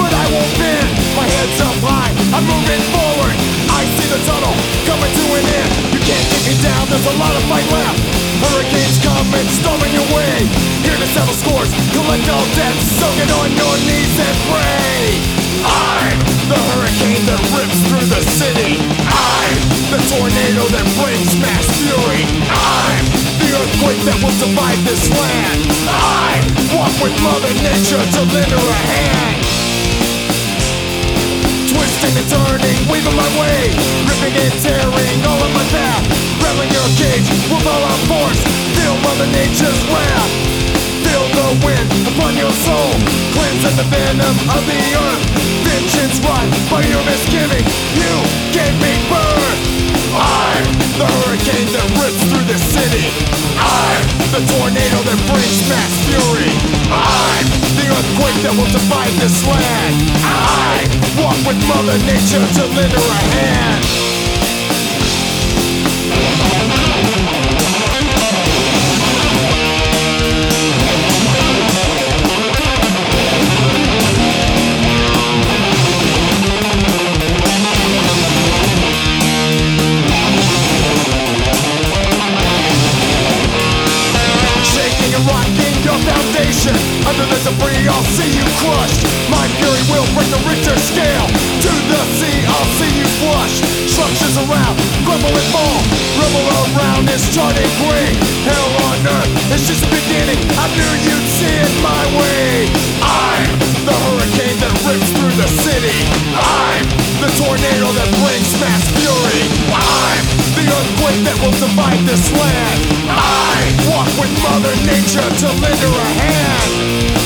but I won't bend. My head's up high, I'm moving forward. I see the tunnel coming to an end. You can't me down, there's a lot of fight left. Hurricanes come and storming your way. Here to settle scores, collect all debts. So get on your knees and pray. I'm the hurricane that rips through the city. I'm the tornado that mass fury. I'm the earthquake that will divide this land. I'm with Mother Nature to lend her a hand. Twisting and turning, weaving my way, ripping and tearing all of my path. Rattling your cage with all our force. Feel Mother Nature's wrath. Feel the wind upon your soul, cleansing the venom of the earth. Vengeance right by your misgiving. You gave me birth. With Mother Nature to lend her a hand. Foundation. Under the debris I'll see you crushed. My fury will break the Richter scale. To the sea I'll see you flushed Structures around crumble and fall Rubble around is charted gray Hell on earth it's just beginning. I knew you'd see it my way. I'm the hurricane that rips through the city. I'm the tornado that brings mass fight this land. I walk with Mother Nature to lend her a hand.